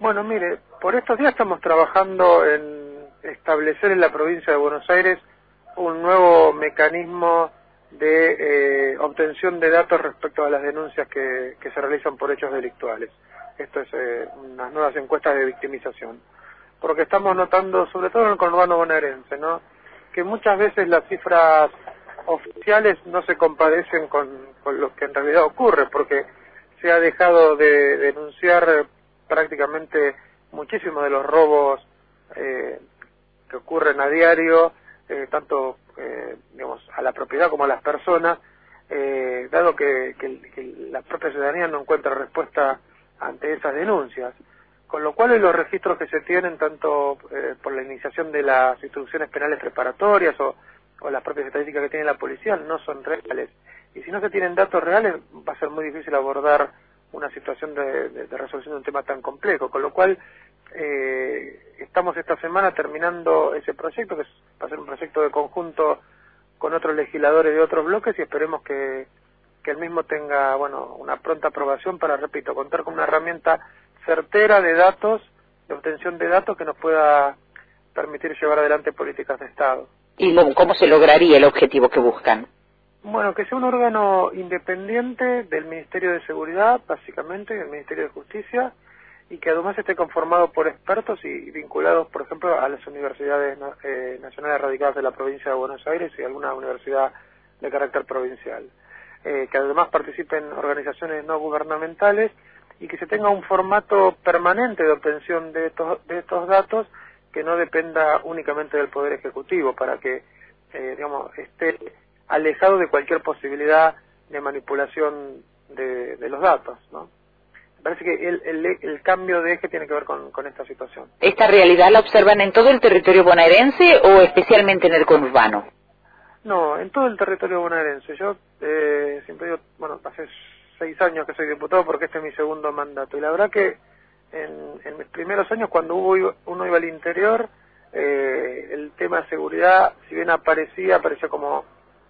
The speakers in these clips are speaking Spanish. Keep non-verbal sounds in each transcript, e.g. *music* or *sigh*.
Bueno, mire, por estos días estamos trabajando en establecer en la provincia de Buenos Aires un nuevo mecanismo de eh, obtención de datos respecto a las denuncias que, se realizan por hechos delictuales. Esto es eh, unas nuevas encuestas de victimización. Porque estamos notando, sobre todo en el conurbano bonaerense, ¿no? que muchas veces las cifras oficiales no se compadecen con, con lo que en realidad ocurre, porque se ha dejado de denunciar prácticamente muchísimos de los robos eh, que ocurren a diario, eh, tanto eh, digamos, a la propiedad como a las personas, dado que, la propia ciudadanía no encuentra respuesta ante esas denuncias. Con lo cual los registros que se tienen, tanto por la iniciación de las instrucciones penales preparatorias o, o las propias estadísticas que tiene la policía, no son reales. Y si no se tienen datos reales, va a ser muy difícil abordar una situación de, resolución de un tema tan complejo, con lo cual eh, estamos esta semana terminando ese proyecto, que va a ser un proyecto de conjunto con otros legisladores de otros bloques y esperemos que, que el mismo tenga bueno una pronta aprobación para, repito, contar con una herramienta certera de datos, de obtención de datos que nos pueda permitir llevar adelante políticas de Estado. ¿Y cómo se lograría el objetivo que buscan? Bueno, que sea un órgano independiente del Ministerio de Seguridad, básicamente, y del Ministerio de Justicia, y que además esté conformado por expertos y vinculados, por ejemplo, a las universidades eh, nacionales radicadas de la provincia de Buenos Aires y alguna universidad de carácter provincial. Eh, que además participen organizaciones no gubernamentales y que se tenga un formato permanente de obtención de estos, de estos datos que no dependa únicamente del Poder Ejecutivo, para que, eh, digamos, esté alejado de cualquier posibilidad de manipulación de, los datos, ¿no? Me parece que el, cambio de eje tiene que ver con, esta situación. ¿Esta realidad la observan en todo el territorio bonaerense o especialmente en el conurbano? No, en todo el territorio bonaerense. Yo eh, siempre digo, bueno, hace seis años que soy diputado porque este es mi segundo mandato. Y la verdad que en, mis primeros años, cuando hubo, uno iba al interior, eh, el tema de seguridad, si bien aparecía, aparecía como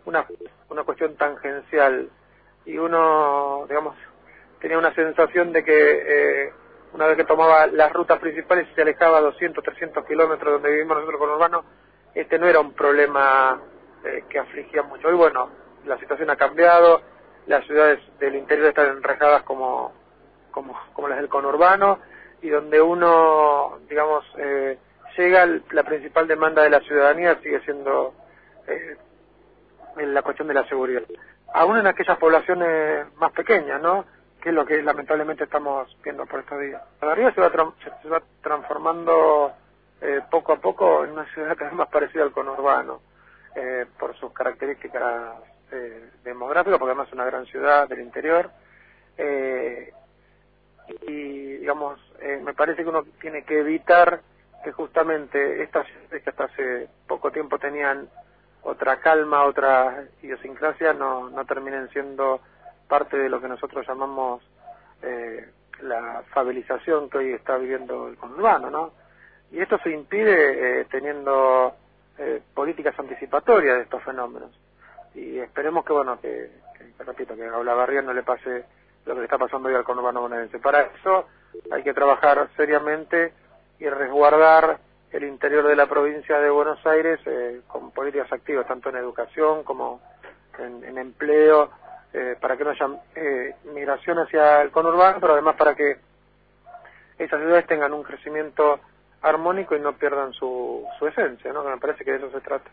una, una cuestión tangencial y uno, digamos, tenía una sensación de que eh, una vez que tomaba las rutas principales y se alejaba 200, 300 kilómetros donde vivimos nosotros con Urbano, este no era un problema eh, que afligía mucho. Hoy, bueno, la situación ha cambiado, las ciudades del interior están enrejadas como, como, como las del conurbano y donde uno, digamos, eh, llega, la principal demanda de la ciudadanía sigue siendo eh, en la cuestión de la seguridad. Aún en aquellas poblaciones más pequeñas, ¿no? Que es lo que lamentablemente estamos viendo por estos días. La verdad se va, se va transformando eh, poco a poco en una ciudad *laughs* cada vez más parecida al conurbano, eh, por sus características eh, demográficas, porque además es una gran ciudad del interior. Eh, y, digamos, eh, me parece que uno tiene que evitar que justamente estas ciudades que hasta hace poco tiempo tenían otra calma, otra idiosincrasia, no, no terminen siendo parte de lo que nosotros llamamos eh, la fabelización que hoy está viviendo el conurbano, ¿no? Y esto se impide eh, teniendo eh, políticas anticipatorias de estos fenómenos. Y esperemos que, bueno, que, repito, que a Olavarría no le pase lo que le está pasando hoy al conurbano bonaerense. Para eso hay que trabajar seriamente y resguardar el interior de la provincia de Buenos Aires eh, con políticas activas, tanto en educación como en, empleo, eh, para que no haya eh, migración hacia el conurbano, pero además para que esas ciudades tengan un crecimiento armónico y no pierdan su, su esencia, ¿no? me parece que de eso se trata.